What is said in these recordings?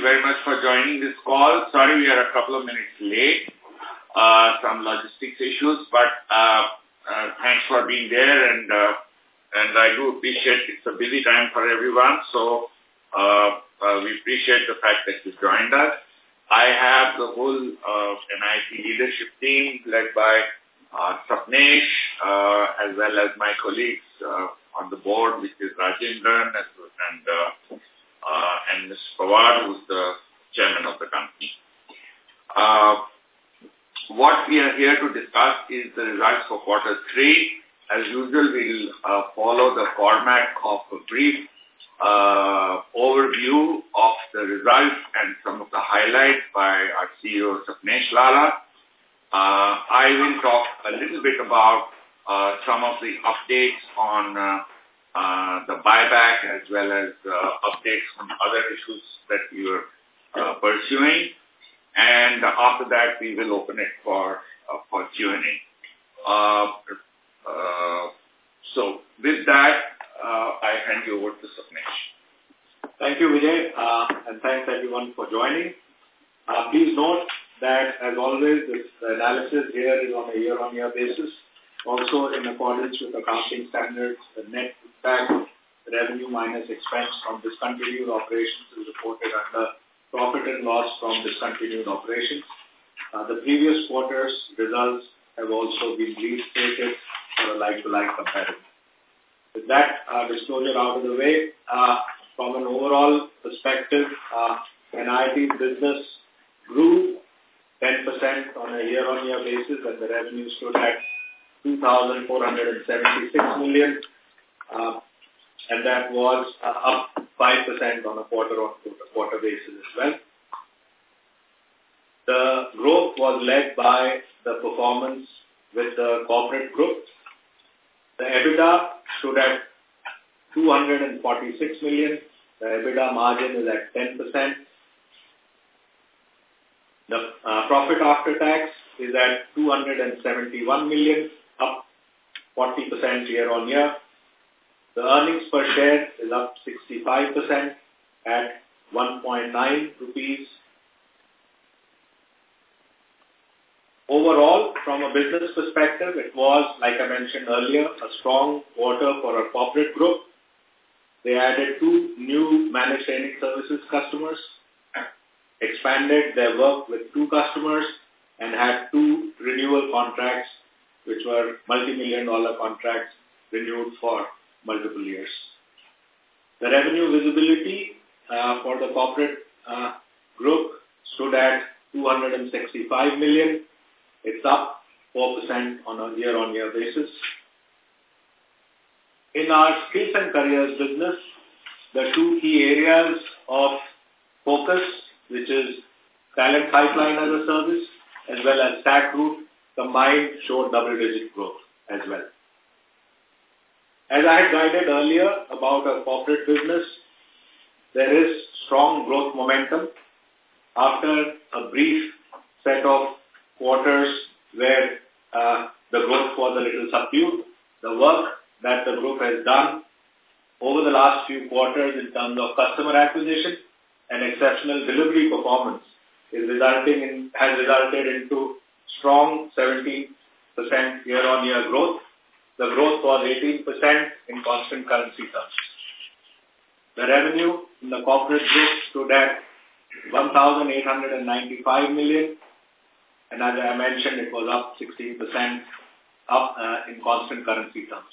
you very much for joining this call. Sorry we are a couple of minutes late. Uh, some logistics issues, but uh, uh, thanks for being there and uh, and I do appreciate it's a busy time for everyone, so uh, uh, we appreciate the fact that you joined us. I have the whole uh, NIIT leadership team led by uh, Sapnesh, uh, as well as my colleagues uh, on the board, which is Rajendran and, uh, and Ms. Pawar, who's the chairman of the company. Uh, what we are here to discuss is the results for quarter three. As usual, we'll uh, follow the format of a brief uh, overview of the results and some of the highlights by our CEO, Sapnesh Lalla. Uh, I will talk a little bit about uh, some of the updates on uh, uh, the buyback as well as uh, updates on other issues that we are uh, pursuing. And after that, we will open it for uh, Q&A. Uh, uh, so with that, uh, I hand you over to Sapnesh. Thank you, Vijay, uh, and thanks everyone for joining. Uh, please note that, as always, this analysis here is on a year-on-year -year basis. Also, in accordance with the accounting standards, the net impact revenue minus expense from discontinued operations is reported under profit and loss from discontinued operations. Uh, the previous quarter's results have also been restated for a like-to-like comparison. With that uh, disclosure out of the way, uh, from an overall perspective, uh, NIIT business grew 10% on a year-on-year -year basis and the revenue stood at 2,476 million, uh, and that was uh, up 5% on a quarter-on-quarter basis as well. The growth was led by the performance with the corporate group. The EBITDA stood at 246 million. The EBITDA margin is at 10%. The uh, profit after tax is at 271 million, up 40% year on year. The earnings per share is up 65% at 1.9 rupees. Overall, from a business perspective, it was, like I mentioned earlier, a strong quarter for our corporate group. They added two new managed training services customers, expanded their work with two customers, and had two renewal contracts, which were multi-million dollar contracts renewed for multiple years. The revenue visibility uh, for the corporate uh, group stood at 265 million. It's up 4% on a year-on-year -year basis. In our skills and careers business, the two key areas of focus, which is talent pipeline as a service, as well as StackRoute, combined showed double-digit growth as well. As I had guided earlier about our corporate business, there is strong growth momentum after a brief set of quarters where uh, the growth was a little subdued. The work that the group has done over the last few quarters in terms of customer acquisition and exceptional delivery performance is resulting in, has resulted into strong 17% year-on-year growth. The growth was 18% in constant currency terms. The revenue in the corporate group stood at 1,895 million, and as I mentioned, it was up 16% up uh, in constant currency terms.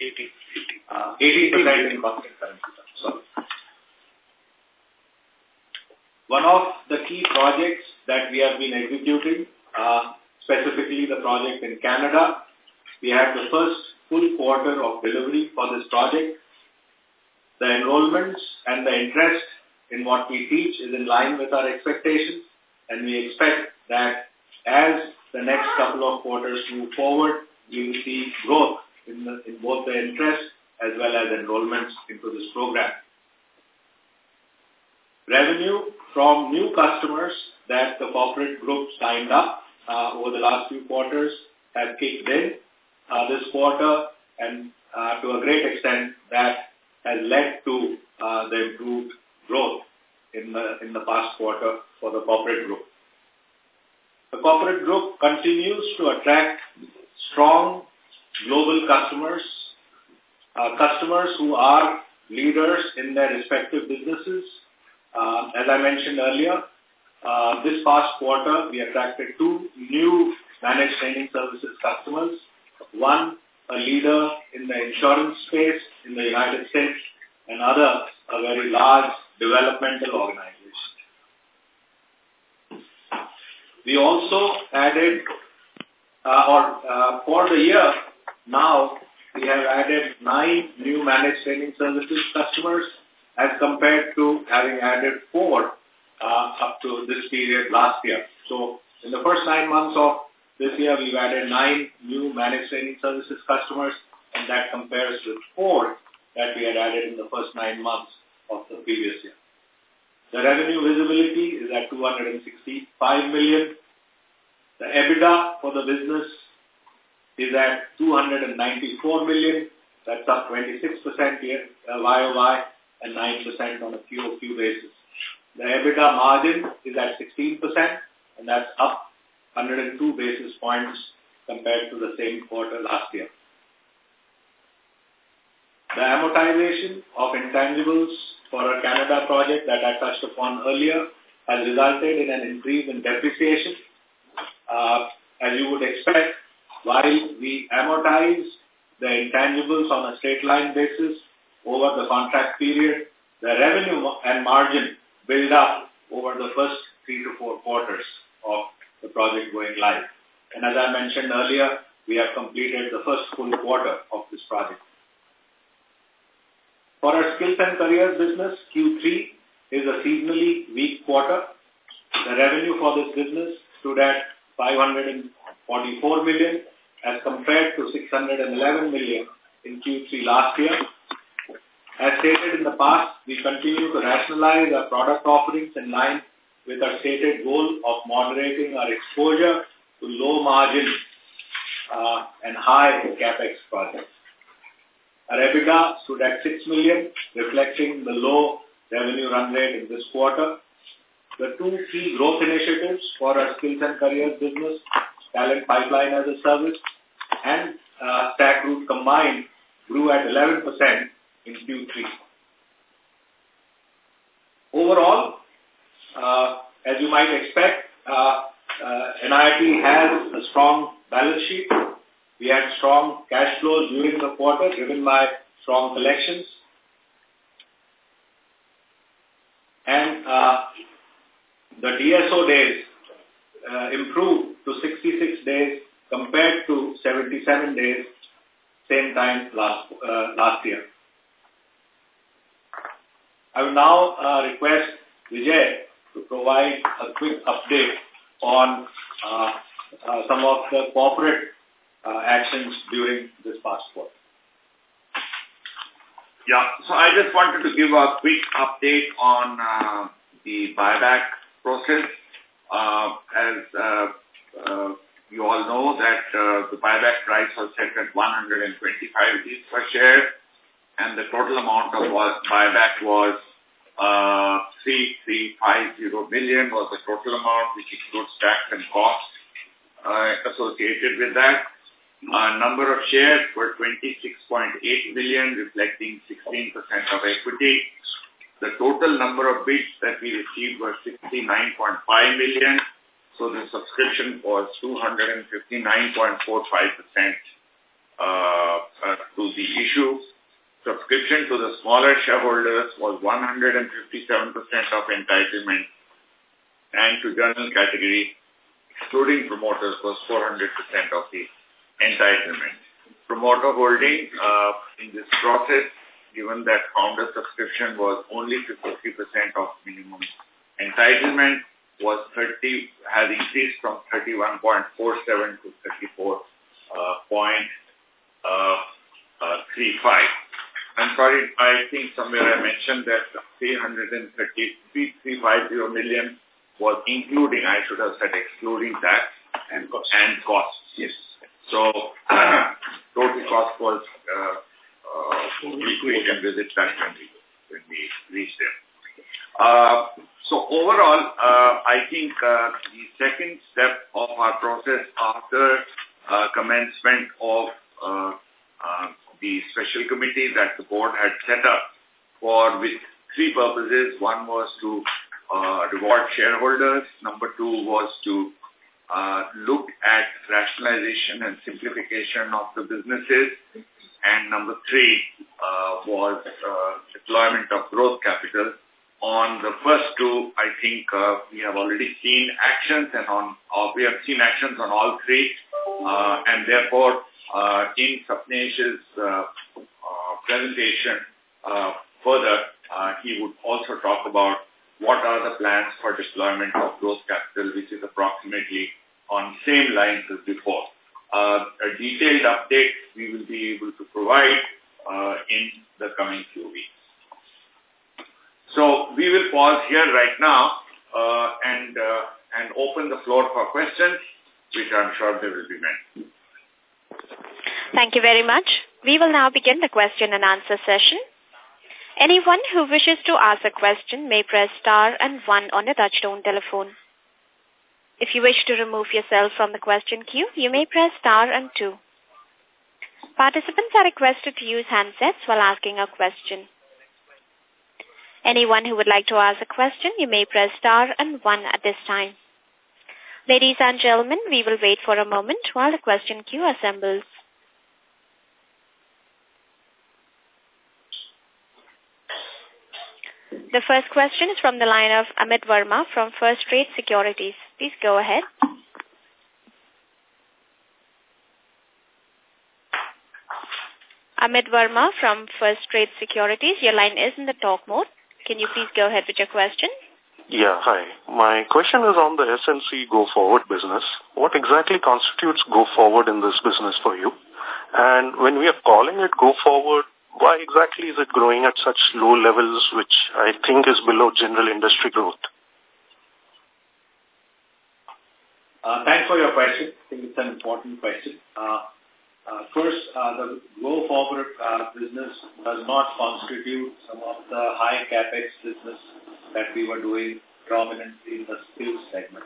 18, uh, 18% in constant currency terms. Sorry. One of the key projects that we have been executing, uh, specifically the project in Canada, we had the first full quarter of delivery for this project. The enrollments and the interest in what we teach is in line with our expectations, and we expect that as the next couple of quarters move forward, we will see growth in, the, in both the interest as well as enrollments into this program. Revenue from new customers that the corporate group signed up uh, over the last few quarters have kicked in uh, this quarter and uh, to a great extent that has led to uh, the improved growth in the, in the past quarter for the corporate group. The corporate group continues to attract strong global customers, uh, customers who are leaders in their respective businesses. Uh, as I mentioned earlier, uh, this past quarter, we attracted two new managed training services customers. One, a leader in the insurance space in the United States, and other, a very large developmental organization. We also added, uh, or uh, for the year, now we have added nine new managed training services customers as compared to having added four uh, up to this period last year. So in the first nine months of this year, we've added nine new managed training services customers, and that compares with four that we had added in the first nine months of the previous year. The revenue visibility is at 265 million. The EBITDA for the business is at 294 million. That's up 26% year, uh, YOY and 9% on a QOQ basis. The EBITDA margin is at 16%, and that's up 102 basis points compared to the same quarter last year. The amortization of intangibles for our Canada project that I touched upon earlier has resulted in an increase in depreciation. Uh, as you would expect, while we amortize the intangibles on a straight line basis over the contract period, the revenue and margin build up over the first three to four quarters of the project going live. And as I mentioned earlier, we have completed the first full quarter of this project. For our skills and careers business, Q3 is a seasonally weak quarter. The revenue for this business stood at 544 million as compared to 611 million in Q3 last year. As stated in the past, we continue to rationalize our product offerings in line with our stated goal of moderating our exposure to low margin uh, and high capex projects. Our EBITDA stood at 6 million, reflecting the low revenue run rate in this quarter. The two key growth initiatives for our skills and careers business, talent pipeline as a service and uh, StackRoute combined, grew at 11% in Q3. Overall, as you might expect, uh, uh, NIIT has a strong balance sheet we had strong cash flows during the quarter driven by strong collections. And uh, the DSO days uh, improved to 66 days compared to 77 days same time last uh, last year. I will now uh, request Vijay to provide a quick update on uh, uh, some of the corporate uh, actions during this past quarter. Yeah, so I just wanted to give a quick update on uh, the buyback process. Uh, as uh, uh, you all know that uh, the buyback price was set at 125 rupees per share and the total amount of buyback was uh, 3350 million was the total amount which includes tax and costs uh, associated with that. Our number of shares were 26.8 million, reflecting 16% of equity. The total number of bids that we received was 69.5 million. So the subscription was 259.45% uh, uh, to the issue. Subscription to the smaller shareholders was 157% of entitlement and to general category, excluding promoters, was 400% of the entitlement. Promoter holding uh, in this process, given that founder subscription was only 50% of minimum entitlement, was 30 has increased from 31.47 to 34.35. Uh, uh, uh, I'm sorry, I think somewhere I mentioned that 350 million was including, I should have said excluding tax and costs. And costs. Yes. So total cost was uh, uh, we can visit that we, when we reach there. Uh, so overall, uh, I think uh, the second step of our process after uh, commencement of uh, uh, the special committee that the board had set up for with three purposes. One was to uh, reward shareholders. Number two was to uh, look at rationalization and simplification of the businesses. And number three uh, was uh, deployment of growth capital on the first two, I think uh, we have already seen actions and on uh, we have seen actions on all three, uh, and therefore in Sapnesh's uh, uh, presentation uh, further, uh, he would also talk about what are the plans for deployment of growth capital, which is approximately on same lines as before. Uh, a detailed update we will be able to provide uh, in the coming few weeks. So we will pause here right now uh, and uh, and open the floor for questions, which I'm sure there will be many. Thank you very much. We will now begin the question and answer session. Anyone who wishes to ask a question may press star and one on a touchtone telephone. If you wish to remove yourself from the question queue, you may press star and two. Participants are requested to use handsets while asking a question. Anyone who would like to ask a question, you may press star and one at this time. Ladies and gentlemen, we will wait for a moment while the question queue assembles. The first question is from the line of Amit Verma from First Trade Securities. Please go ahead. Amit Verma from First Trade Securities, your line is in the talk mode. Can you please go ahead with your question? Yeah, hi. My question is on the SNC Go Forward business. What exactly constitutes Go Forward in this business for you? And when we are calling it Go Forward, why exactly is it growing at such low levels, which I think is below general industry growth? Uh, thanks for your question. I think it's an important question. Uh, uh, first, uh, the Go Forward uh, business does not constitute some of the high capex business that we were doing prominently in the skills segment.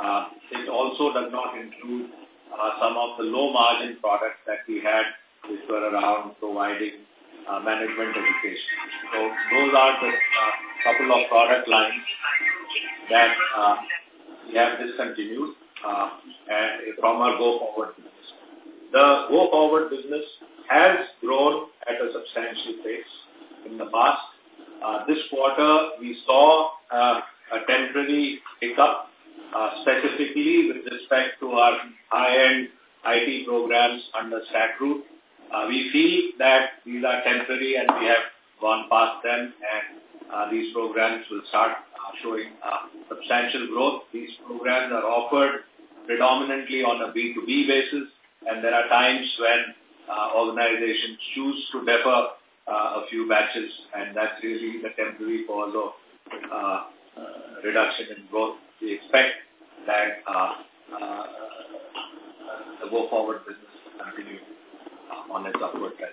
Uh, it also does not include uh, some of the low margin products that we had which were around providing uh, management education. So those are the uh, couple of product lines that uh, we have discontinued uh, and from our Go Forward business. The Go Forward business has grown at a substantial pace in the past. Uh, this quarter, we saw uh, a temporary pickup, uh, specifically with respect to our high-end IT programs under StackRoute. Uh, we feel that these are temporary and we have gone past them and uh, these programs will start uh, showing uh, substantial growth. These programs are offered predominantly on a B2B basis and there are times when uh, organizations choose to defer a few batches, and that's really the temporary cause of uh, uh, reduction in growth. We expect that uh, uh, the go-forward business will continue uh, on its upward trend.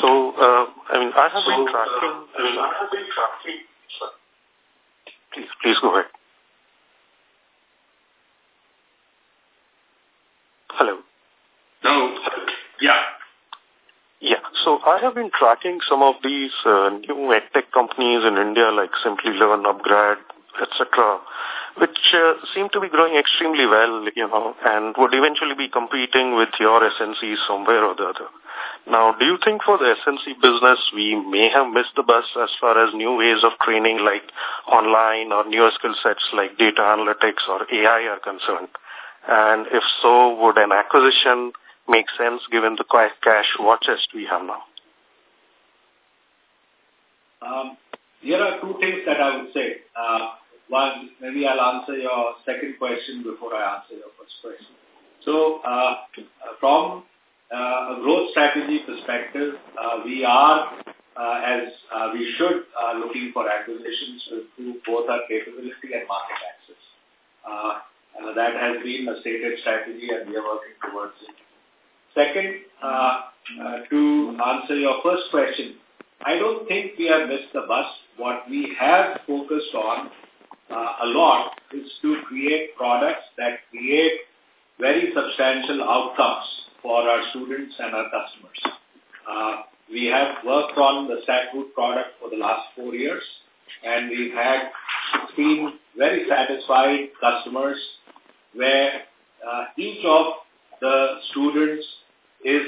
So, uh, I mean, I have so, been tracking... Uh, I mean, I have been tracking... Please, please go ahead. Hello. No. Yeah. So I have been tracking some of these uh, new edtech companies in India like Simplilearn, Upgrad, etc., which uh, seem to be growing extremely well, you know, and would eventually be competing with your SNC somewhere or the other. Now, do you think for the SNC business we may have missed the bus as far as new ways of training like online or newer skill sets like data analytics or AI are concerned? And if so, would an acquisition make sense given the cash war we have now? Um, here are two things that I would say. Uh, one, maybe I'll answer your second question before I answer your first question. So, uh, from uh, a growth strategy perspective, uh, we are, uh, as uh, we should, uh, looking for acquisitions to both our capability and market access. Uh, uh, that has been a stated strategy and we are working towards it. Second, uh, uh, to answer your first question, I don't think we have missed the bus. What we have focused on uh, a lot is to create products that create very substantial outcomes for our students and our customers. Uh, we have worked on the StackRoute product for the last four years, and we've had 16 very satisfied customers where uh, each of the students is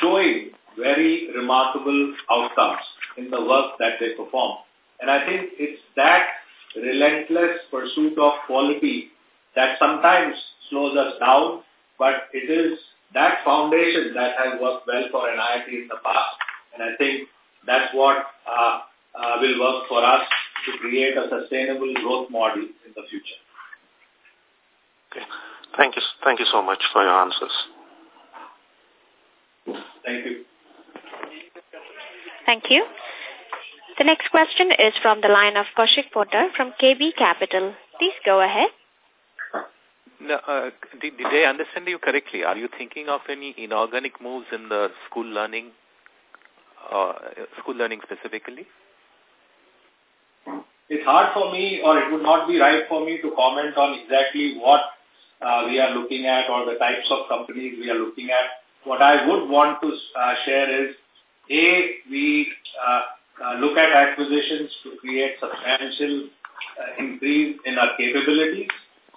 showing very remarkable outcomes in the work that they perform. And I think it's that relentless pursuit of quality that sometimes slows us down, but it is that foundation that has worked well for NIIT in the past. And I think that's what uh, uh, will work for us to create a sustainable growth model in the future. Okay. Thank you. Thank you so much for your answers. Thank you. Thank you. The next question is from the line of Kaushik Poddar from KB Capital. Please go ahead. No, uh, did, did I understand you correctly? Are you thinking of any inorganic moves in the school learning, uh, school learning specifically? It's hard for me or it would not be right for me to comment on exactly what uh, we are looking at or the types of companies we are looking at. What I would want to uh, share is, A, we uh, uh, look at acquisitions to create substantial uh, increase in our capabilities.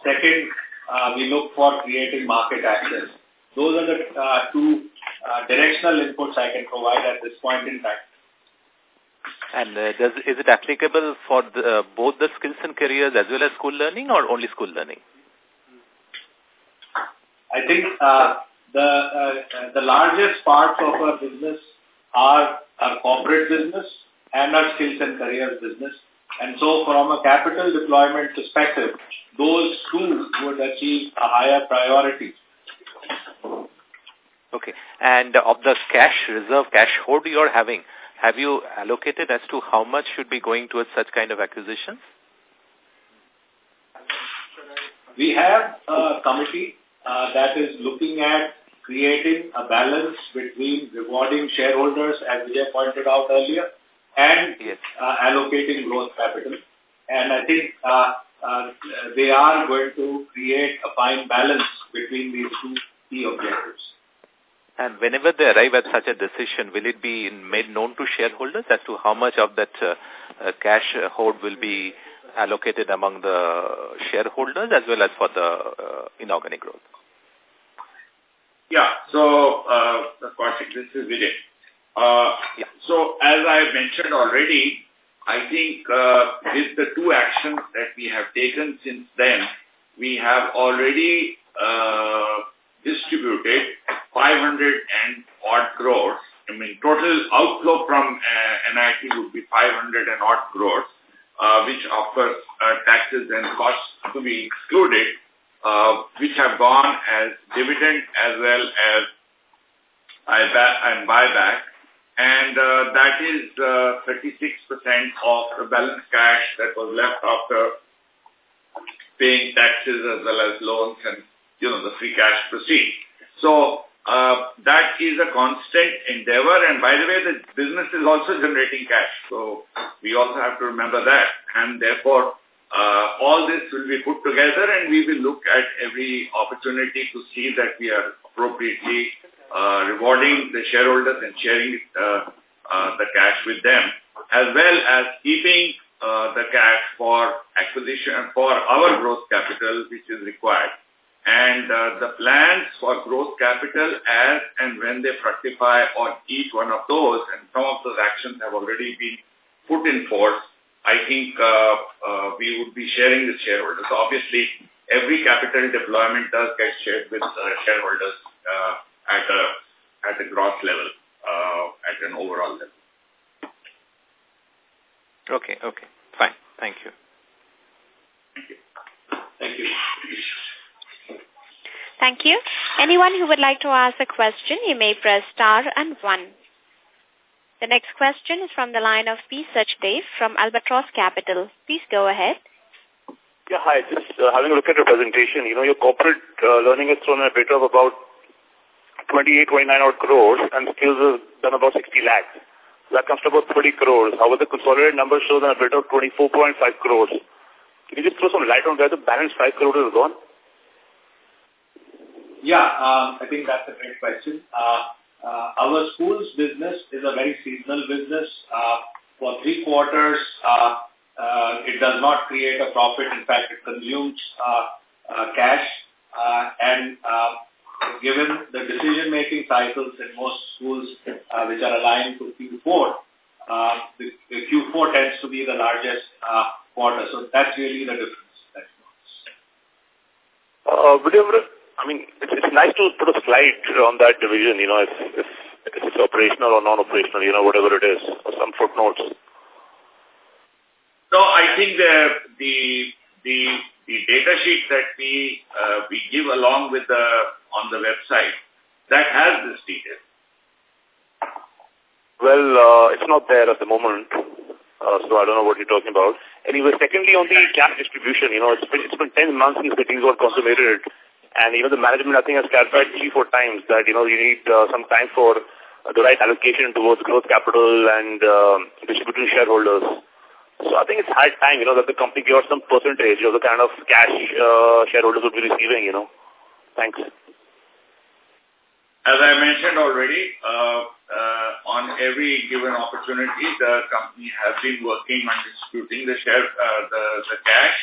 Second, uh, we look for creating market access. Those are the uh, two uh, directional inputs I can provide at this point in time. And uh, does, is it applicable for the, uh, both the skills and careers as well as school learning or only school learning? I think uh, the uh, the largest parts of our business are our corporate business and our skills and careers business. And so from a capital deployment perspective, those two would achieve a higher priority. Okay. And of the cash reserve, cash hold you're having, have you allocated as to how much should be going towards such kind of acquisitions? We have a committee uh, that is looking at creating a balance between rewarding shareholders, as Vijay pointed out earlier, and yes. uh, allocating growth capital. And I think uh, uh, they are going to create a fine balance between these two key objectives. And whenever they arrive at such a decision, will it be made known to shareholders as to how much of that uh, uh, cash hold will be allocated among the shareholders as well as for the uh, inorganic growth? Yeah, so, uh, this is Vijay. Uh, yeah. So as I mentioned already, I think uh, with the two actions that we have taken since then, we have already uh, distributed 500 and odd crores. I mean, total outflow from uh, NIIT would be 500 and odd crores, uh, which of course uh, taxes and costs to be excluded, which have gone as dividend as well as and buyback and uh, that is 36% uh, of the balance cash that was left after paying taxes as well as loans and, you know, the free cash proceed. So uh, that is a constant endeavor. And by the way, the business is also generating cash. So we also have to remember that. And therefore, uh, all this will be put together and we will look at every opportunity to see that we are appropriately uh, rewarding the shareholders and sharing uh, uh, the cash with them, as well as keeping uh, the cash for acquisition for our growth capital, which is required. And uh, the plans for growth capital as and when they fructify on each one of those, and some of those actions have already been put in force, I think uh, uh, we would be sharing with shareholders. So obviously, every capital deployment does get shared with uh, shareholders uh, at a at a gross level, uh, at an overall level. Okay, okay, fine. Thank you. Thank you. Thank you. Thank you. Anyone who would like to ask a question, you may press star and one. The next question is from the line of P. Sachdev from Albatross Capital. Please go ahead. Yeah, hi. Just uh, having a look at your presentation, you know, your corporate uh, learning has thrown a bit of about 28, 29 odd crores and skills have done about 60 lakhs. That comes to about 30 crores. However, the consolidated number shows an EBITDA of 24.5 crores. Can you just throw some light on where the balance 5 crores is gone? Yeah, uh, I think that's a great question. Uh, uh, our schools business is a very seasonal business. Uh, for three quarters, uh, uh, it does not create a profit. In fact, it consumes uh, uh, cash. Uh, and uh, given the decision-making cycles in most schools uh, which are aligned to Q4, uh, the, the Q4 tends to be the largest uh, quarter. So that's really the difference. Uh, would you I mean, it's, it's nice to put a slide on that division, you know, if, if, if it's operational or non-operational, you know, whatever it is, or some footnotes. So I think the the the the data sheet that we uh, we give along with the on the website that has this detail. Well, uh, it's not there at the moment, uh, so I don't know what you're talking about. Anyway, secondly, on the cash distribution, you know, it's been it's been ten months since the things got consummated, and you know the management I think has clarified three four times that you know you need uh, some time for the right allocation towards growth capital and uh, distributing shareholders. So I think it's high time, you know, that the company gives some percentage of the kind of cash uh, shareholders would be receiving, you know. Thanks. As I mentioned already, uh, uh, on every given opportunity, the company has been working on distributing the share, uh, the, the cash.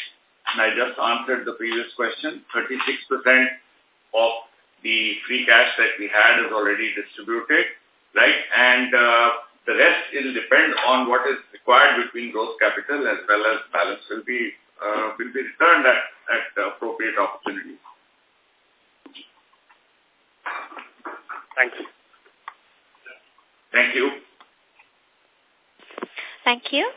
And I just answered the previous question. 36% of the free cash that we had is already distributed, right? And uh, the rest will depend on what is required between growth capital as well as balance will be uh, will be returned at, at appropriate opportunities. you. Thank you. Thank you.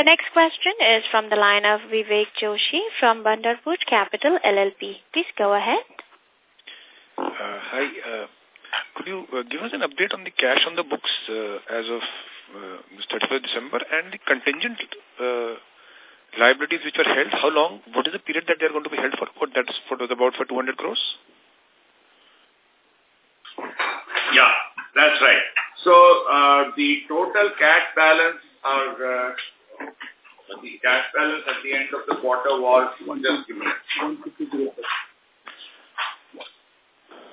The next question is from the line of Vivek Joshi from Bandarpur Capital LLP. Please go ahead. Uh, hi. Uh, could you uh, give us an update on the cash on the books uh, as of uh, 31st December and the contingent uh, liabilities which are held? How long? What is the period that they are going to be held for? What that's for about for 200 crores? Yeah, that's right. So uh, the total cash balance or the cash balance at the end of the quarter was just give me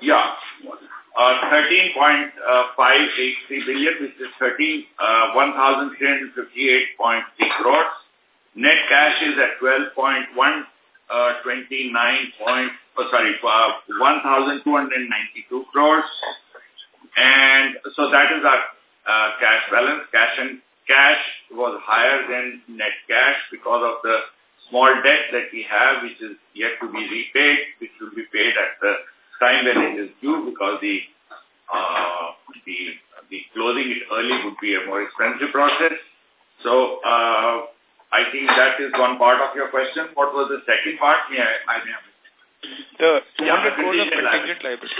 yeah uh, 13.583 billion, which is 13, uh, 1,358.3 crores. Net cash is at 12.129 uh, point, oh, sorry, uh, 1,292 crores. And so that is our uh, cash balance. Cash and cash was higher than net cash because of the small debt that we have, which is yet to be repaid, which will be paid at the time when it is due because the uh, the the closing it early would be a more expensive process. So uh, I think that is one part of your question. What was the second part? Yeah, I may have The 200 yeah, crores of contingent liability.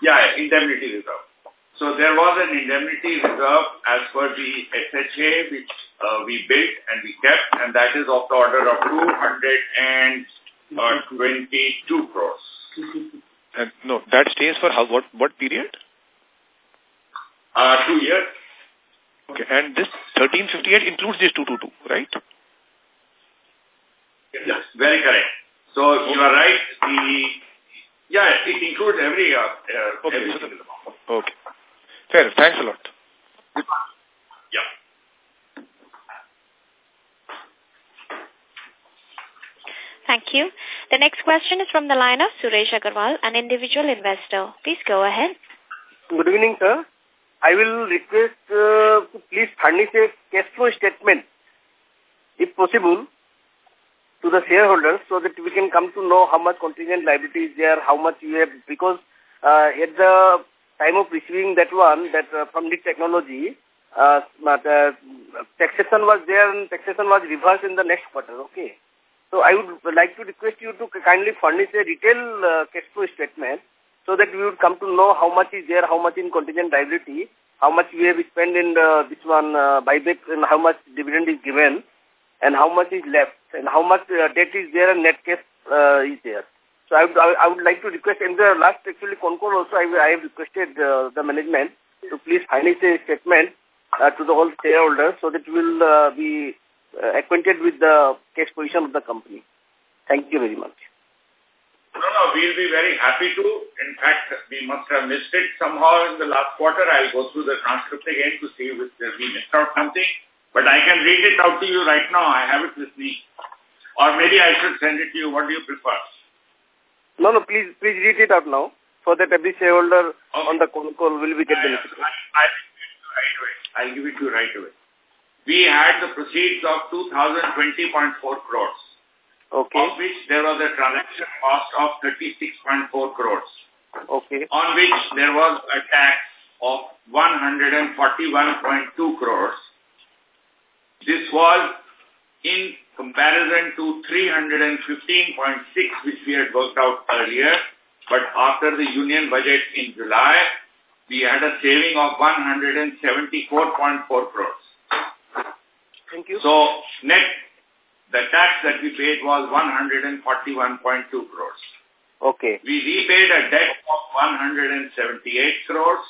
Yeah, yeah, indemnity reserve. So there was an indemnity reserve as per the SHA which uh, we built and we kept and that is of the order of 222 uh, crores. Uh, no, that stays for how, what, what period? Uh, two years. Okay, and this 1358 includes this 222, right? Yes, very correct. So okay. you are right. The yeah, it includes every uh, uh okay, every so the, okay. Fair. Thanks a lot. Yeah. Thank you. The next question is from the line of Suresh Agarwal, an individual investor. Please go ahead. Good evening, sir. I will request uh, to please furnish a cash flow statement, if possible, to the shareholders so that we can come to know how much contingent liability is there, how much you have, because uh, at the time of receiving that one, that uh, from the technology, uh, but, uh, taxation was there and taxation was reversed in the next quarter, okay? So I would like to request you to kindly furnish a detailed uh, cash flow statement so that we would come to know how much is there, how much in contingent liability, how much we have spent in the, this one uh, buyback and how much dividend is given and how much is left and how much uh, debt is there and net cash uh, is there. So I would, I would like to request in the last actually con call also I, I have requested uh, the management to please furnish a statement uh, to the whole shareholders so that we will uh, be uh, acquainted with the cash position of the company. Thank you very much. No, no, we'll be very happy to. In fact, we must have missed it somehow in the last quarter. I'll go through the transcript again to see if we missed out something. But I can read it out to you right now. I have it with me. Or maybe I should send it to you. What do you prefer? No, no, please, please read it out now so that every shareholder okay. on the call, call will be get benefited. I'll, I, right away. I'll give it to you right away. We had the proceeds of 2020.4 crores. Okay. Of which there was a transaction cost of 36.4 crores. Okay. On which there was a tax of 141.2 crores. This was in comparison to 315.6 which we had worked out earlier. But after the union budget in July, we had a saving of 174.4 crores. Thank you. So net, the tax that we paid was 141.2 crores. Okay. We repaid a debt of 178 crores.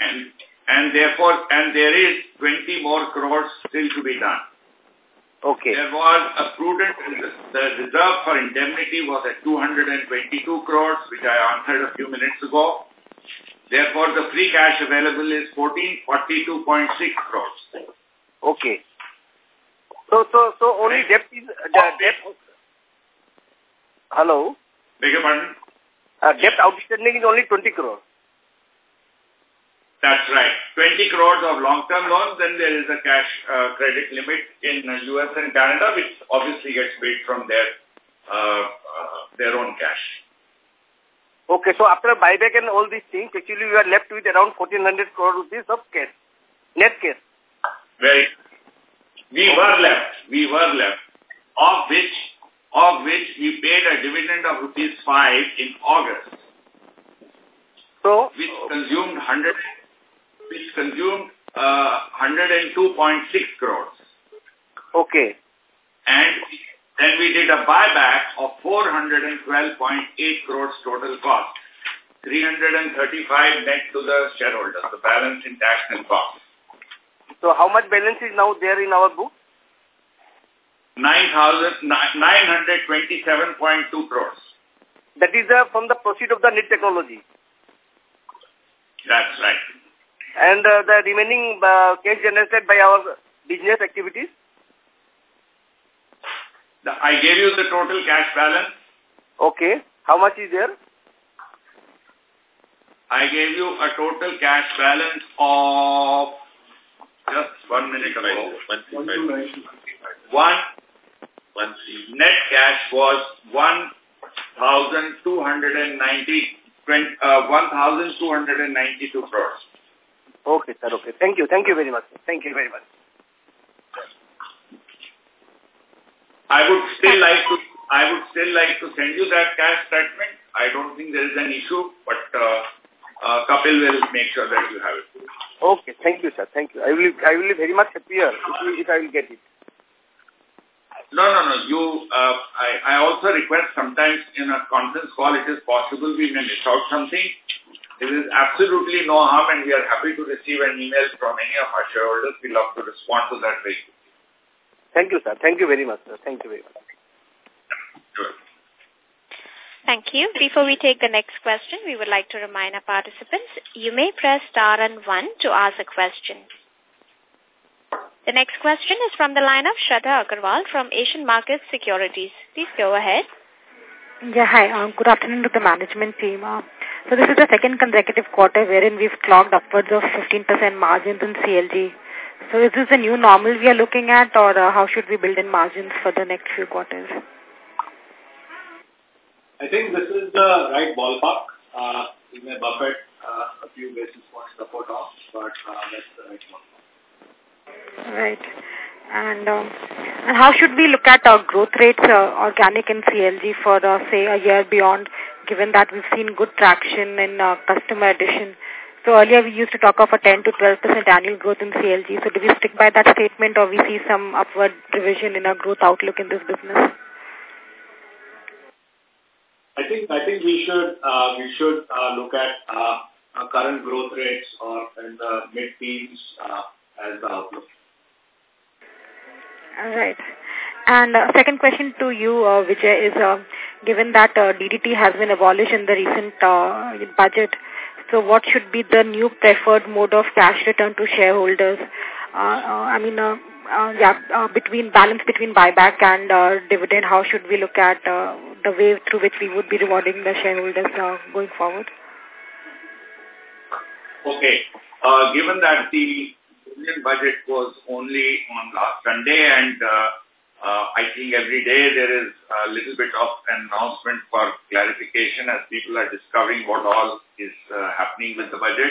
And, and therefore, and there is 20 more crores still to be done. Okay. There was a prudent, the reserve for indemnity was at 222 crores, which I answered a few minutes ago. Therefore, the free cash available is 1442.6 crores. Okay. So, so, so only debt is, uh, debt, hello? Beg your pardon? Uh, debt outstanding is only 20 crores. That's right. 20 crores of long-term loans, then there is a cash uh, credit limit in uh, US and Canada, which obviously gets paid from their, uh, uh, their own cash. Okay, so after buyback and all these things, actually we are left with around 1400 crore rupees of cash, net cash. Very. We were left, we were left, of which, of which we paid a dividend of rupees 5 in August. So, which consumed 100, which consumed uh, 102.6 crores. Okay. And then we did a buyback of 412.8 crores total cost. 335 net to the shareholders, the balance in tax and cost. So how much balance is now there in our book? 927.2 crores. That is uh, from the proceed of the net technology. That's right. And uh, the remaining uh, cash generated by our business activities? The, I gave you the total cash balance. Okay. How much is there? I gave you a total cash balance of just one minute ago. One, one net cash was one thousand two hundred and ninety uh, 1,292 crores. Okay, sir. Okay. Thank you. Thank you very much. Thank you very much. I would still like to I would still like to send you that cash statement. I don't think there is an issue, but uh, uh, Kapil will make sure that you have it. Okay, thank you, sir. Thank you. I will I will be very much happier if, if I will get it. No, no, no. You, uh, I, I also request sometimes in a conference call, it is possible we may miss out something. There is absolutely no harm and we are happy to receive an email from any of our shareholders. We love to respond to that very quickly. Thank you, sir. Thank you very much, sir. Thank you very much. Thank you. Before we take the next question, we would like to remind our participants, you may press star and one to ask a question. The next question is from the line of Shraddha Agarwal from Asian Markets Securities. Please go ahead. Yeah, hi. Um, good afternoon to the management team. Uh, so this is the second consecutive quarter wherein we've clocked upwards of 15% margins in CLG. So is this the new normal we are looking at or uh, how should we build in margins for the next few quarters? I think this is the right ballpark. Uh, we may buffet uh, a few basis points support off, but uh, that's the right ballpark. Right. And um, and how should we look at our growth rates, uh, organic in CLG for, uh, say, a year beyond, given that we've seen good traction in uh, customer addition? So earlier we used to talk of a 10 to 12% annual growth in CLG. So do we stick by that statement or we see some upward revision in our growth outlook in this business? I think I think we should uh, we should uh, look at uh, uh, current growth rates or in the mid-teens uh, as the outlook. All right. And uh, second question to you, uh, Vijay, is uh, given that uh, DDT has been abolished in the recent uh, budget, so what should be the new preferred mode of cash return to shareholders? Uh, uh, I mean, uh, uh, yeah, between balance between buyback and dividend, how should we look at the way through which we would be rewarding the shareholders going forward? Okay. Given that the Union budget was only on last Sunday and uh, I think every day there is a little bit of an announcement for clarification as people are discovering what all is uh, happening with the budget.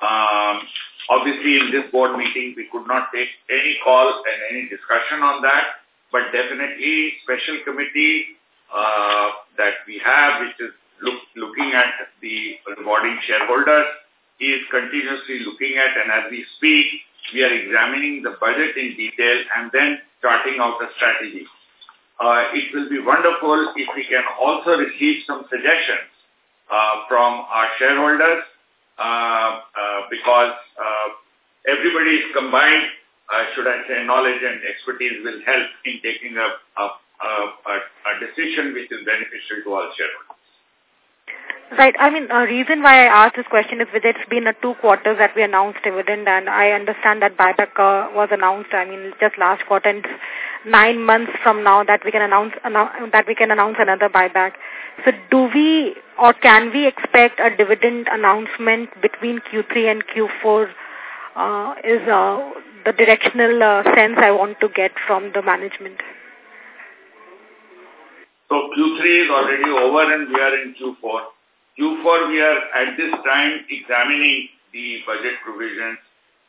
Um, obviously, in this board meeting, we could not take any call and any discussion on that, but definitely special committee uh, that we have, which is look, looking at the rewarding shareholders, is continuously looking at, and as we speak, we are examining the budget in detail and then starting out a strategy. Uh, it will be wonderful if we can also receive some suggestions uh, from our shareholders uh, uh, because uh, everybody's combined, uh, should I say, knowledge and expertise will help in taking a, a, a, a decision which is beneficial to all shareholders. Right. I mean, a reason why I asked this question is because it's been a two quarters that we announced dividend, and I understand that buyback uh, was announced. I mean, just last quarter, and nine months from now that we can announce that we can announce another buyback. So, do we or can we expect a dividend announcement between Q3 and Q4? Uh, is uh, the directional uh, sense I want to get from the management. So Q3 is already over and we are in Q4. Q4, we are at this time examining the budget provisions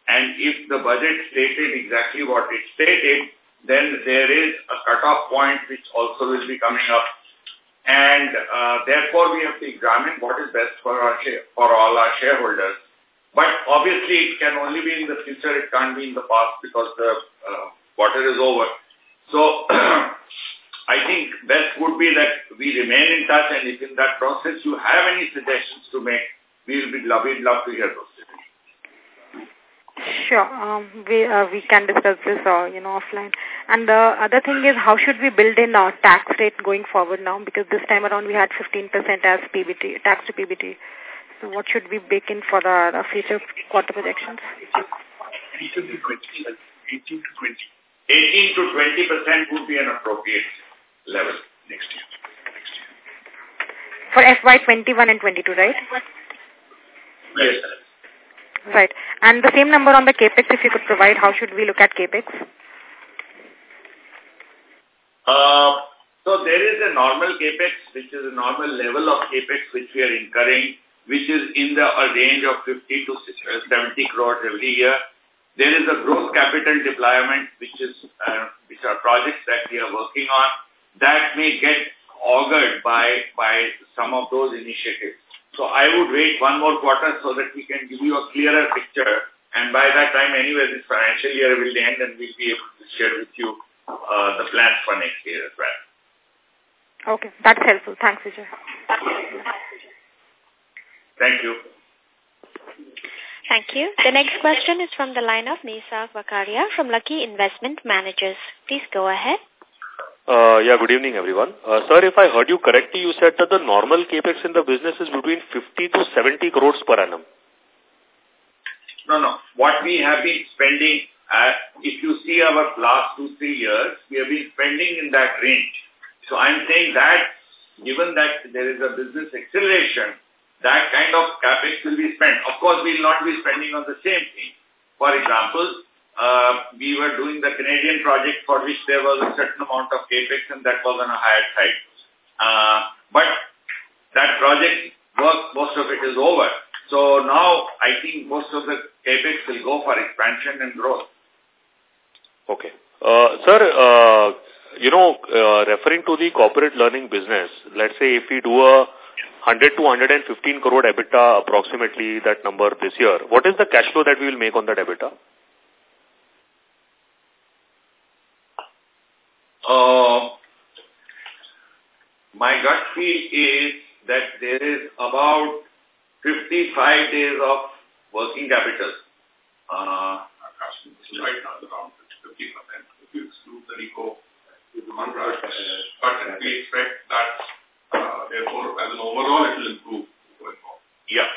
and if the budget stated exactly what it stated, then there is a cutoff point which also will be coming up. And uh, therefore, we have to examine what is best for our for all our shareholders. But obviously, it can only be in the future. It can't be in the past because the uh, quarter is over. So I think best would be that we remain in touch and if in that process you have any suggestions to make, we will be love, we'd love to hear those Sure. Um, we uh, we can discuss this, uh, you know, offline. And the other thing is, how should we build in our tax rate going forward now? Because this time around we had 15% as PBT, tax to PBT. So what should we bake in for the, the future quarter projections? 18 to 20. 18 to 20. 18 to 20% would be an appropriate level next year. Next year. For FY 21 and 22, right? Yes. sir. Right. And the same number on the capex, if you could provide, how should we look at capex? Uh, so there is a normal capex, which is a normal level of capex which we are incurring, which is in the a range of 50 to 70 crores every year. There is a gross capital deployment, which is uh, which are projects that we are working on that may get augured by, by some of those initiatives. So I would wait one more quarter so that we can give you a clearer picture. And by that time, anyway, this financial year will end and we'll be able to share with you uh, the plans for next year as well. Okay, that's helpful. Thanks, Vijay. Thank you. Thank you. The next question is from the line of Nisa Vakaria from Lucky Investment Managers. Please go ahead. Uh, yeah, good evening, everyone. Uh, sir, if I heard you correctly, you said that the normal capex in the business is between 50 to 70 crores per annum. No, no. What we have been spending, uh, if you see our last two, three years, we have been spending in that range. So I'm saying that, given that there is a business acceleration, that kind of capex will be spent. Of course, we will not be spending on the same thing. For example, uh, we were doing the Canadian project for which there was a certain amount of capex and that was on a higher side. Uh, but that project work, most of it is over. So now I think most of the capex will go for expansion and growth. Okay. Uh, sir, uh, you know, uh, referring to the corporate learning business, let's say if we do a 100 to 115 crore EBITDA, approximately that number this year, what is the cash flow that we will make on that EBITDA? Uh, my gut feel is that there is about 55 days of working capital. Uh, right now around 50%. If you exclude the RECO contract, but we expect that, uh, therefore, as an overall, it will improve going forward. Yeah.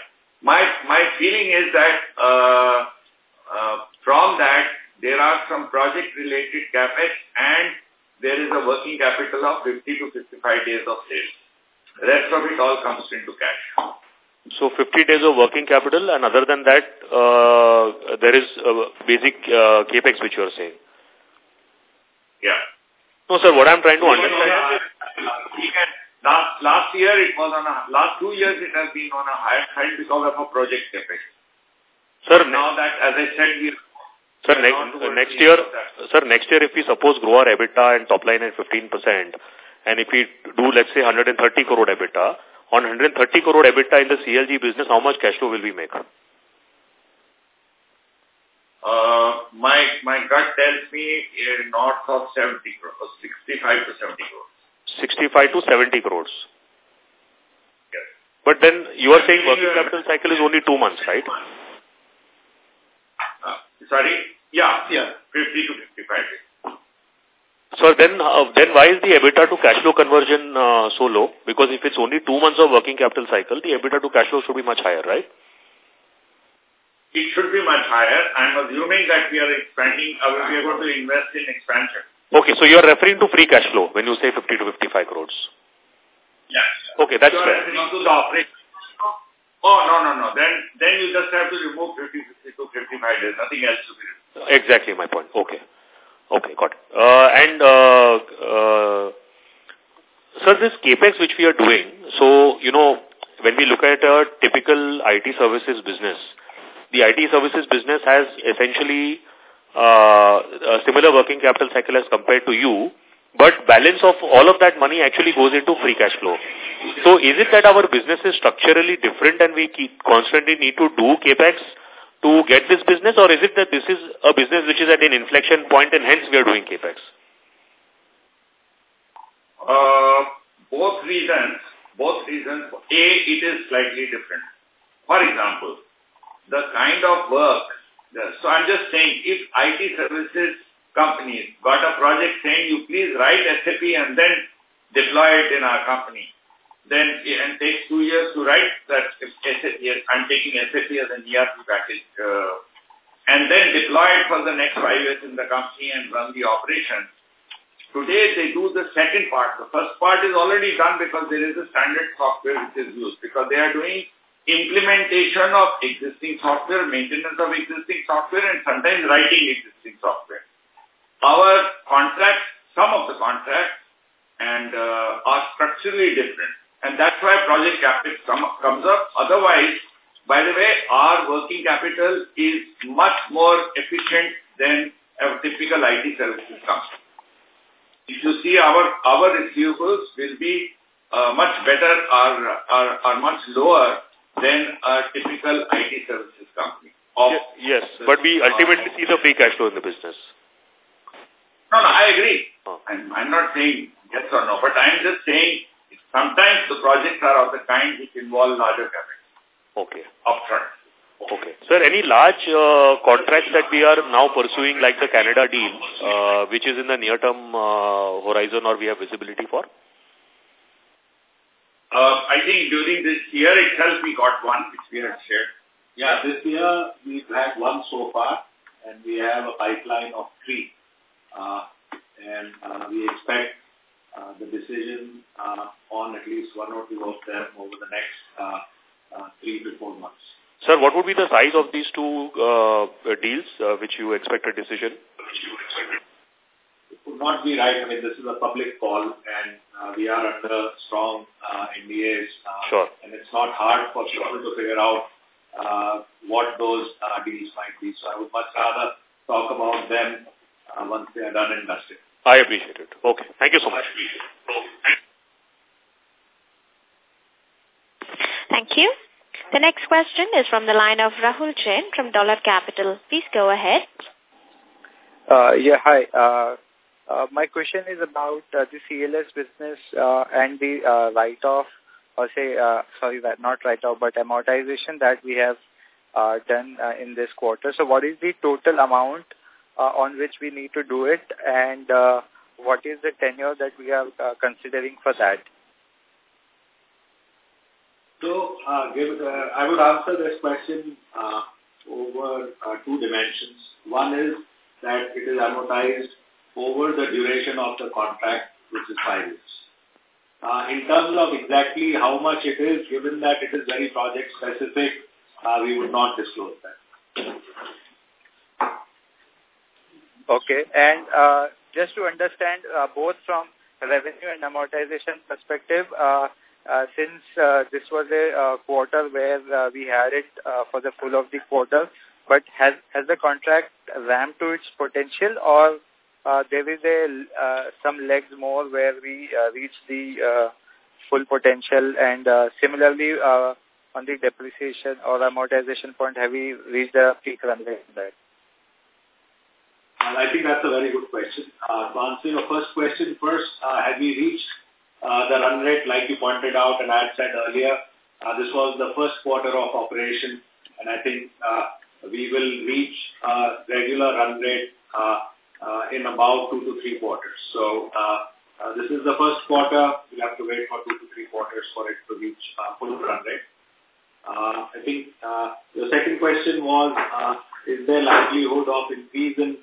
My, my feeling is that uh, uh, from that, there are some project-related capex and there is a working capital of 50 to 55 days of sales. Rest of it all comes into cash. So 50 days of working capital and other than that, uh, there is basic uh, capex which you are saying. Yeah. No, sir, what I'm trying to understand... Last, last year it was on a, last two years it has been on a higher side because of a project capex. Sir, now that, as I said, we Sir, next, next year, sir, next year if we suppose grow our EBITDA and top line at 15%, and if we do, let's say, 130 crore EBITDA, on 130 crore EBITDA in the CLG business, how much cash flow will we make? Uh, my, my gut tells me uh, north of 70 crores, 65 to 70 crores. 65 to 70 crores. Yes. But then you are saying working capital cycle is only two months, right? Sorry? Yeah. Yeah. 50 to 55 days. So then, uh, then why is the EBITDA to cash flow conversion uh, so low? Because if it's only two months of working capital cycle, the EBITDA to cash flow should be much higher, right? It should be much higher. I'm assuming that we are expanding, uh, we are going to invest in expansion. Okay, so you are referring to free cash flow when you say 50 to 55 crores. Yes. Okay, that's you fair. Oh, no, no, no. Then, then you just have to remove 50, 50 to 55 days. Nothing else to be removed. Exactly my point. Okay. Okay, got it. Uh, and, uh, uh, sir, this capex which we are doing, so, you know, when we look at a typical IT services business, the IT services business has essentially uh, a similar working capital cycle as compared to you, but balance of all of that money actually goes into free cash flow. So is it that our business is structurally different and we keep constantly need to do capex to get this business or is it that this is a business which is at an inflection point and hence we are doing capex? Uh, both reasons, both reasons. A, it is slightly different. For example, the kind of work, so I'm just saying if IT services companies got a project saying you please write SAP and then deploy it in our company, then and takes two years to write that I'm taking SAP as an ERP package, uh, and then deploy it for the next five years in the company and run the operation. Today they do the second part. The first part is already done because there is a standard software which is used because they are doing implementation of existing software, maintenance of existing software and sometimes writing existing software. Our contracts, some of the contracts and uh, are structurally different. And that's why project capex come, comes up. Otherwise, by the way, our working capital is much more efficient than a typical IT services company. If you see our, our receivables will be uh, much better or are, are much lower than a typical IT services company. yes, but we ultimately see the free cash flow in the business. No, no, I agree. Oh. I'm, I'm not saying yes or no, but I'm just saying sometimes the projects are of the kind which involve larger capex. Okay. Upfront. Okay. Sir, any large uh, contracts that we are now pursuing like the Canada deal, uh, which is in the near-term uh, horizon or we have visibility for? Uh, I think during this year itself we got one which we had shared. Yeah, this year we've had one so far and we have a pipeline of three. Uh, and uh, we expect uh, the decision uh, on at least one or two of them over the next uh, uh, three to four months. Sir, what would be the size of these two uh, deals uh, which you expect a decision? It would not be right. I mean, this is a public call and uh, we are under strong uh, NDAs. Uh, sure. And it's not hard for people to figure out uh, what those uh, deals might be. So I would much rather talk about them uh, once they are done and dusted. I appreciate it. Okay. Thank you so much. Thank you. The next question is from the line of Rahul Jain from Dolat Capital. Please go ahead. Uh, yeah, hi. Uh, uh, my question is about uh, the CLS business uh, and the uh, write-off or say, uh, sorry, that not write-off, but amortization that we have uh, done uh, in this quarter. So what is the total amount uh, on which we need to do it and uh, what is the tenure that we are uh, considering for that? So, uh, give, uh, I would answer this question uh, over uh, two dimensions. One is that it is amortized over the duration of the contract, which is five years. Uh, in terms of exactly how much it is, given that it is very project specific, uh, we would not disclose that. Okay, and uh, just to understand uh, both from revenue and amortization perspective, uh, uh, since uh, this was a uh, quarter where uh, we had it uh, for the full of the quarter, but has has the contract ramped to its potential or uh, there is a uh, some legs more where we uh, reach the uh, full potential and uh, similarly uh, on the depreciation or amortization point have we reached the peak run rate there? Well, I think that's a very good question. Uh, to answer your first question first, uh, have we reached uh, the run rate, like you pointed out and I had said earlier, uh, this was the first quarter of operation, and I think uh, we will reach uh, regular run rate in about two to three quarters. So this is the first quarter. We'll have to wait for two to three quarters for it to reach full run rate. I think the second question was, is there likelihood of increase in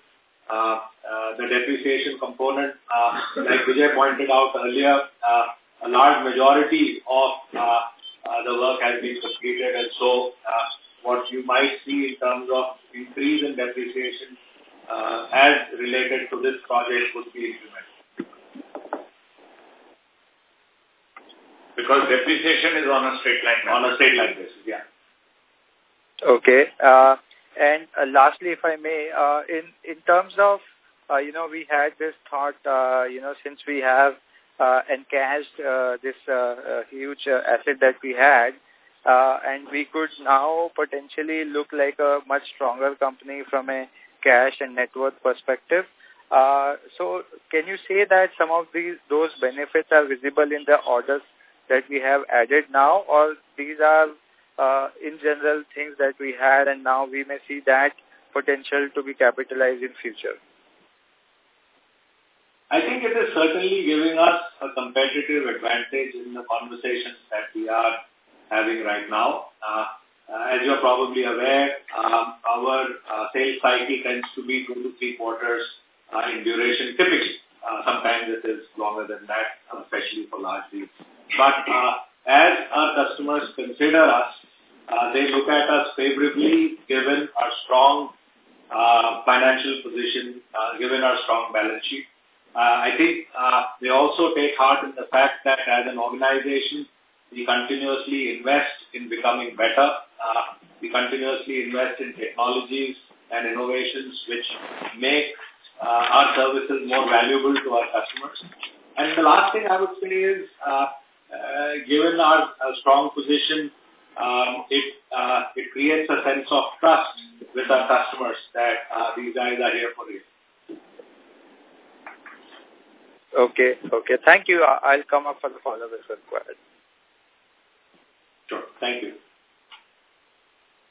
the depreciation component, uh, like Vijay pointed out earlier, uh, a large majority of uh, uh, the work has been completed and so uh, what you might see in terms of increase in depreciation uh, as related to this project would be implemented. Because depreciation is on a straight line. On a straight line basis, yeah. Okay. Uh, lastly, if I may, uh, in in terms of, uh, you know, we had this thought, uh, you know, since we have uh, encashed uh, this uh, uh, huge uh, asset that we had, uh, and we could now potentially look like a much stronger company from a cash and net worth perspective. Uh, so can you say that some of these those benefits are visible in the orders that we have added now, or these are uh, in general things that we had and now we may see that potential to be capitalized in future? I think it is certainly giving us a competitive advantage in the conversations that we are having right now. Uh, as you're probably aware, um, our uh, sales cycle tends to be two to three quarters uh, in duration typically. Uh, sometimes it is longer than that, especially for large deals. But uh, as our customers consider us uh, they look at us favorably given our strong uh, financial position, uh, given our strong balance sheet. Uh, I think uh, they also take heart in the fact that as an organization, we continuously invest in becoming better. Uh, we continuously invest in technologies and innovations which make uh, our services more valuable to our customers. And the last thing I would say is, uh, uh, given our, our strong position um, it uh, it creates a sense of trust with our customers that uh, these guys are here for you. Okay, okay. Thank you. I'll come up for the follow-up if required. Sure. Thank you.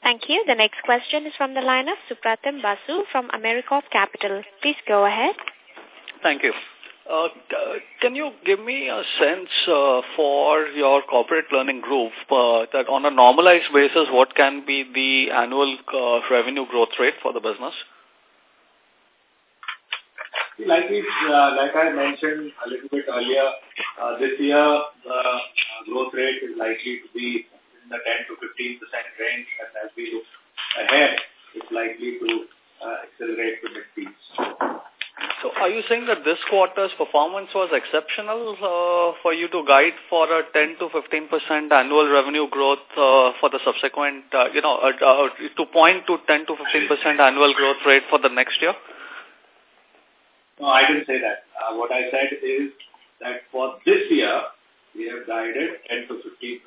Thank you. The next question is from the line of Supratim Basu from Americorp Capital. Please go ahead. Thank you. Uh, can you give me a sense uh, for your corporate learning group uh, that on a normalized basis, what can be the annual uh, revenue growth rate for the business? Like we, uh, like I mentioned a little bit earlier, uh, this year the uh, growth rate is likely to be in the 10 to 15 percent range, and as we look ahead, it's likely to uh, accelerate to mid-teens. So are you saying that this quarter's performance was exceptional uh, for you to guide for a 10 to 15% annual revenue growth uh, for the subsequent, uh, you know, uh, uh, to point to 10 to 15% annual growth rate for the next year? No, I didn't say that. Uh, what I said is that for this year, we have guided 10 to 15%.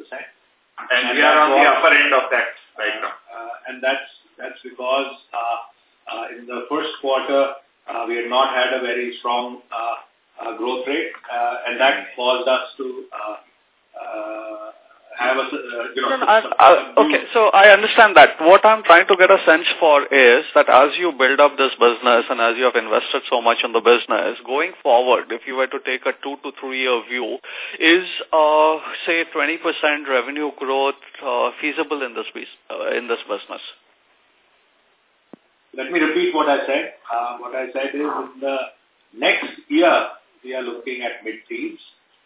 And, and we are on the upper end of that right now. Uh, and that's, that's because uh, uh, in the first quarter, uh, we had not had a very strong uh, uh, growth rate, uh, and that caused us to uh, uh, have a, uh, you know... No, no, I, okay, so I understand that. What I'm trying to get a sense for is that as you build up this business and as you have invested so much in the business, going forward, if you were to take a two to three year view, is, uh, say, 20% revenue growth uh, feasible in this, uh, in this business? Let me repeat what I said. Uh, what I said is in the next year, we are looking at mid-teens.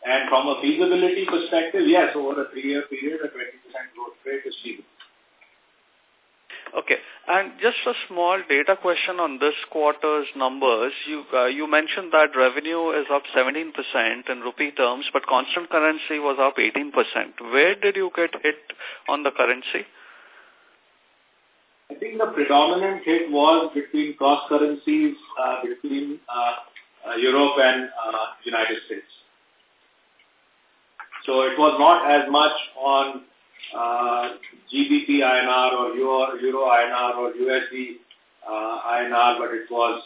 And from a feasibility perspective, yes, over a three-year period, a 20% growth rate is feasible. Okay. And just a small data question on this quarter's numbers. You uh, you mentioned that revenue is up 17% in rupee terms, but constant currency was up 18%. Where did you get hit on the currency? I think the predominant hit was between cross currencies uh, between uh, uh, Europe and uh, United States. So it was not as much on uh, GBP INR or Euro, Euro INR or USD uh, INR, but it was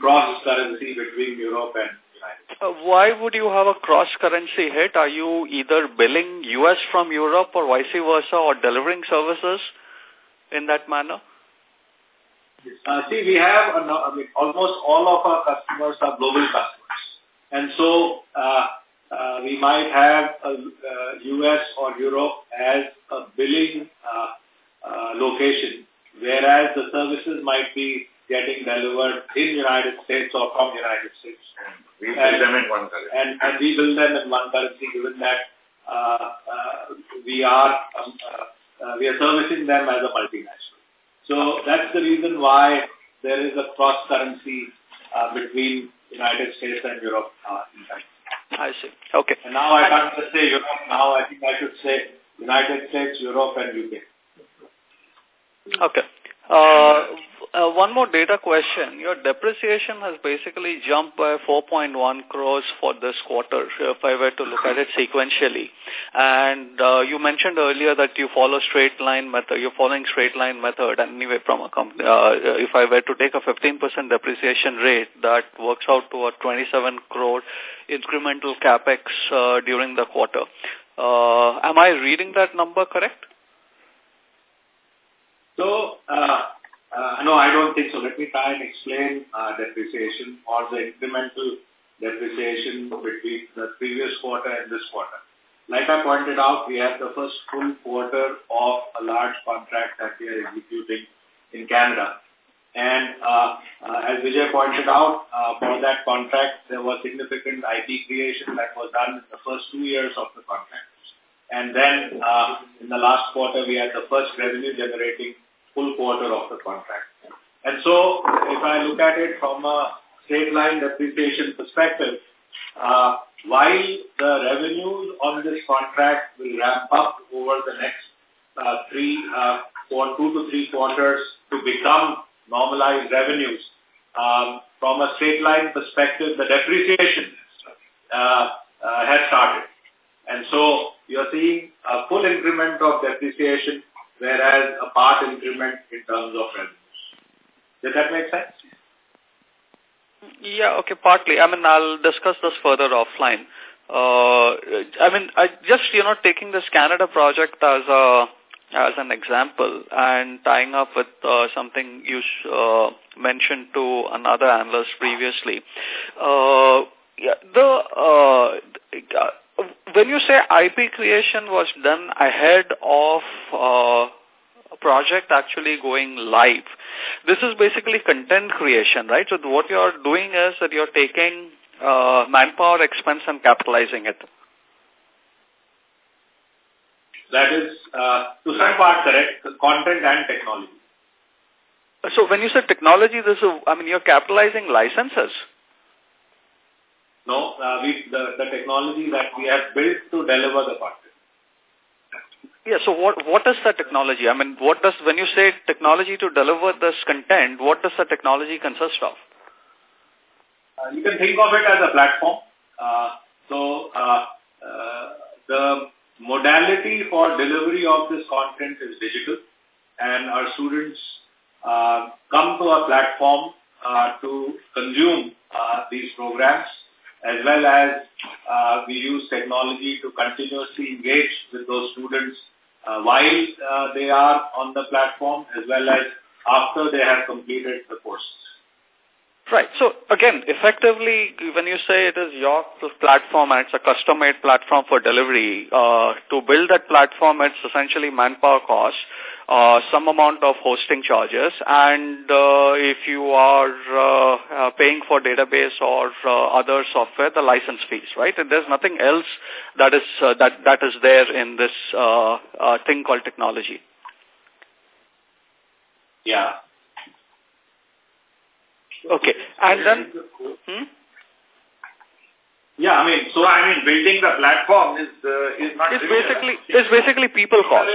cross currency between Europe and United States. uh, why would you have a cross-currency hit? Are you either billing U.S. from Europe or vice versa or delivering services in that manner? Uh, see, we have, I mean, almost all of our customers are global customers. And so, uh, uh, we might have a, US uh, or Europe as a billing uh, uh, location, whereas the services might be getting delivered in United States or from United States. We bill them in one currency. And, and we bill them in one currency given that uh, uh, we are um, we are servicing them as a multinational. So that's the reason why there is a cross-currency uh, between United States and Europe uh, in fact. I see. Okay. And now I can't just say Europe. Now I think I should say United States, Europe, and UK. Okay. Uh, uh, one more data question. Your depreciation has basically jumped by 4.1 crores for this quarter, if I were to look at it sequentially. And uh, you mentioned earlier that you follow straight line method. You're following straight line method. Anyway, from a company, uh, if I were to take a 15% depreciation rate, that works out to a 27 crore incremental capex uh, during the quarter. Uh, am I reading that number correct? So, uh, uh, no, I don't think so. Let me try and explain uh, depreciation or the incremental depreciation between the previous quarter and this quarter. Like I pointed out, we have the first full quarter of a large contract that we are executing in Canada. And uh, uh, as Vijay pointed out, uh, for that contract, there was significant IP creation that was done in the first two years of the contract. And then uh, in the last quarter, we had the first revenue generating full quarter of the contract. And so if I look at it from a straight line depreciation perspective, while the revenues on this contract will ramp up over the next uh, three, uh, four, two to three quarters to become normalized revenues, um, from a straight line perspective, the depreciation uh, uh, has started. And so you're seeing a full increment of depreciation whereas a part increment in terms of revenues. Does that make sense? Yeah, okay, partly. I mean, I'll discuss this further offline. Uh, I mean, I just, you know, taking this Canada project as a as an example and tying up with uh, something you uh, mentioned to another analyst previously. Uh, yeah, the uh, when you say IP creation was done ahead of uh, project actually going live, this is basically content creation, right? So what you're doing is that you're taking uh, manpower expense and capitalizing it. That is, uh, to some part correct, content and technology. So when you say technology, this is, I mean, you're capitalizing licenses. No, uh, we, the, the technology that we have built to deliver the content. Yeah, so what what is the technology? I mean, what does, when you say technology to deliver this content, what does the technology consist of? Uh, you can think of it as a platform. Uh, so, uh, uh, the modality for delivery of this content is digital and our students uh, come to a platform uh, to consume these programs as well as we use technology to continuously engage with those students while uh, they are on the platform as well as after they have completed the course. Right. So again, effectively, when you say it is your platform and it's a custom-made platform for delivery, uh, to build that platform, it's essentially manpower cost, uh, some amount of hosting charges, and uh, if you are uh, uh, paying for database or uh, other software, the license fees, right? And there's nothing else that is uh, that that is there in this uh, uh, thing called technology. Yeah. Okay. And then... Hmm? Yeah, I mean, so I mean, building the platform is uh, is not. It's basically it's basically people cost.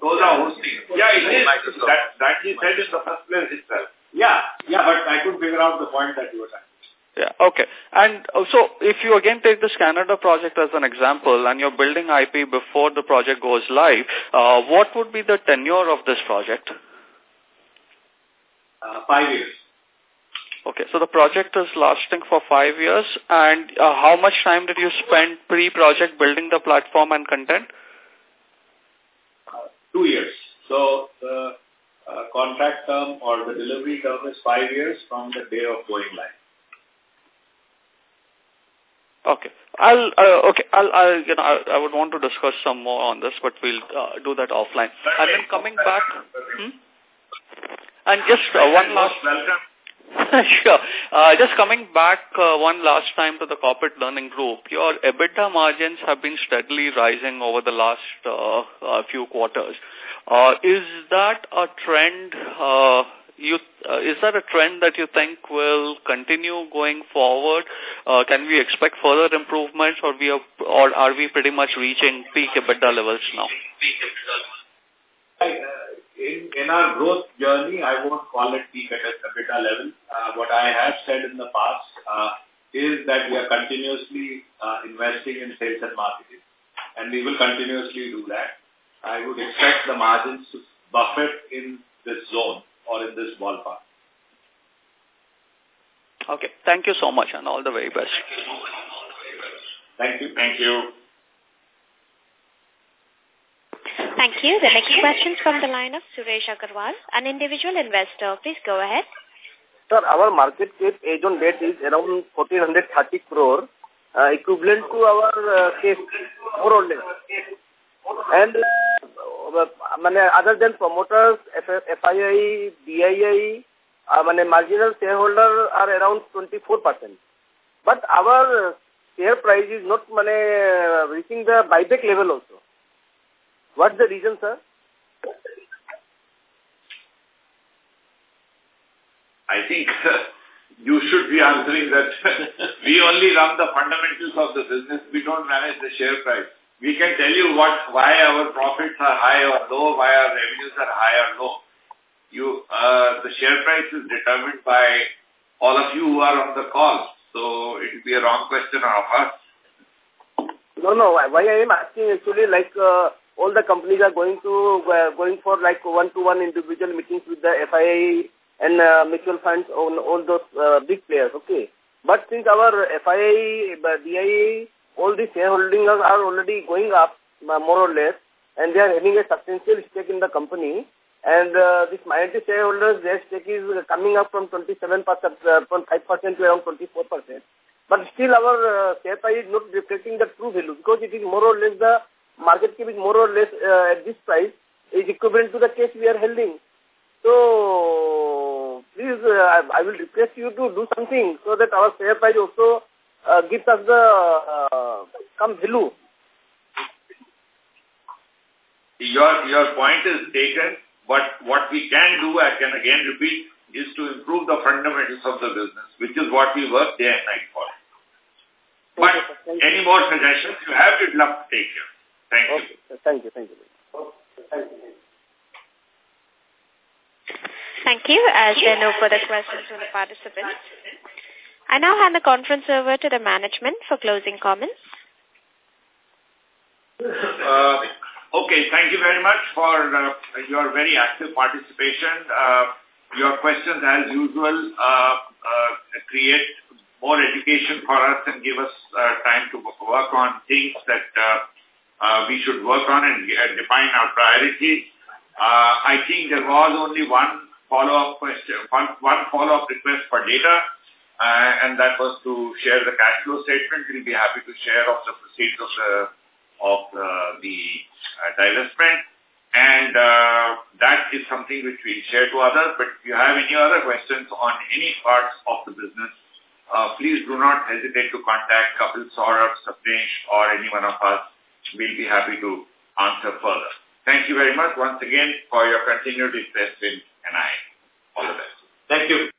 Those are hosting. Yeah, it is. That that he said in the first place itself. Yeah, yeah, but I could figure out the point that you were trying. Yeah, okay. And so if you again take this Canada project as an example and you're building IP before the project goes live, uh, what would be the tenure of this project? Uh, five years. Okay, so the project is lasting for five years. And uh, how much time did you spend pre-project building the platform and content? Two years. So the uh, contract term or the delivery term is five years from the day of going live. Okay. I'll, uh, okay, I'll, I'll, you know, I, I would want to discuss some more on this, but we'll uh, do that offline. And then coming back, hmm? and just uh, one last, sure, uh, just coming back uh, one last time to the corporate learning group, your EBITDA margins have been steadily rising over the last uh, uh, few quarters. Uh, is that a trend uh, you, uh, is that a trend that you think will continue going forward? Uh, can we expect further improvements or we are, or are we pretty much reaching peak EBITDA levels now? In, in our growth journey, I won't call it peak at EBITDA level. Uh, what I have said in the past uh, is that we are continuously uh, investing in sales and marketing, and we will continuously do that. I would expect the margins to buffet in this zone or in this ballpark. Okay. Thank you so much and all the very best. Thank you. Thank you. Thank you. The next question is from the line of Suresh Agarwal, an individual investor. Please go ahead. Sir, our market cap age on date is around 1430 crore, uh, equivalent to our uh, case, more or less. And uh, other than promoters, FII, DII, uh, marginal shareholder are around 24%. But our share price is not mane, reaching the buyback level also. What's the reason, sir? I think you should be answering that. we only run the fundamentals of the business. We don't manage the share price. We can tell you what, why our profits are high or low, why our revenues are high or low. You, uh, the share price is determined by all of you who are on the call. So it would be a wrong question of us. No, no. Why I am asking actually like uh, all the companies are going to uh, going for like one-to-one -one individual meetings with the FII and uh, mutual funds on all those uh, big players. Okay, but since our FII, uh, DII, all the shareholdings are already going up uh, more or less, and they are having a substantial stake in the company. And uh, this minority shareholders, their stake is coming up from 27% uh, from 5% to around 24%. But still our uh, share price is not reflecting the true value because it is more or less the market is more or less uh, at this price is equivalent to the case we are holding. So, please, uh, I will request you to do something so that our share price also uh, gives us the uh, come value. Your, your point is taken, but what we can do, I can again repeat, is to improve the fundamentals of the business, which is what we work day and night for. But any more suggestions you have, we'd love to take you. Thank okay. you. Thank you. Thank you. Thank you. Thank you. As there are no further questions from the participants, I now hand the conference over to the management for closing comments. Uh, okay, thank you very much for uh, your very active participation. Uh, your questions, as usual, uh, uh, create more education for us and give us uh, time to work on things that uh, we should work on and define our priorities. Uh, I think there was only one follow-up question, one, one follow-up request for data, uh, and that was to share the cash flow statement. We'll be happy to share of the proceeds of the, of uh, the uh, divestment. And uh, that is something which we'll share to others. But if you have any other questions on any parts of the business, uh, please do not hesitate to contact Kapil Saurabh, Sapnesh, or any one of us. We'll be happy to answer further. Thank you very much once again for your continued interest in NI. All the best. Thank you.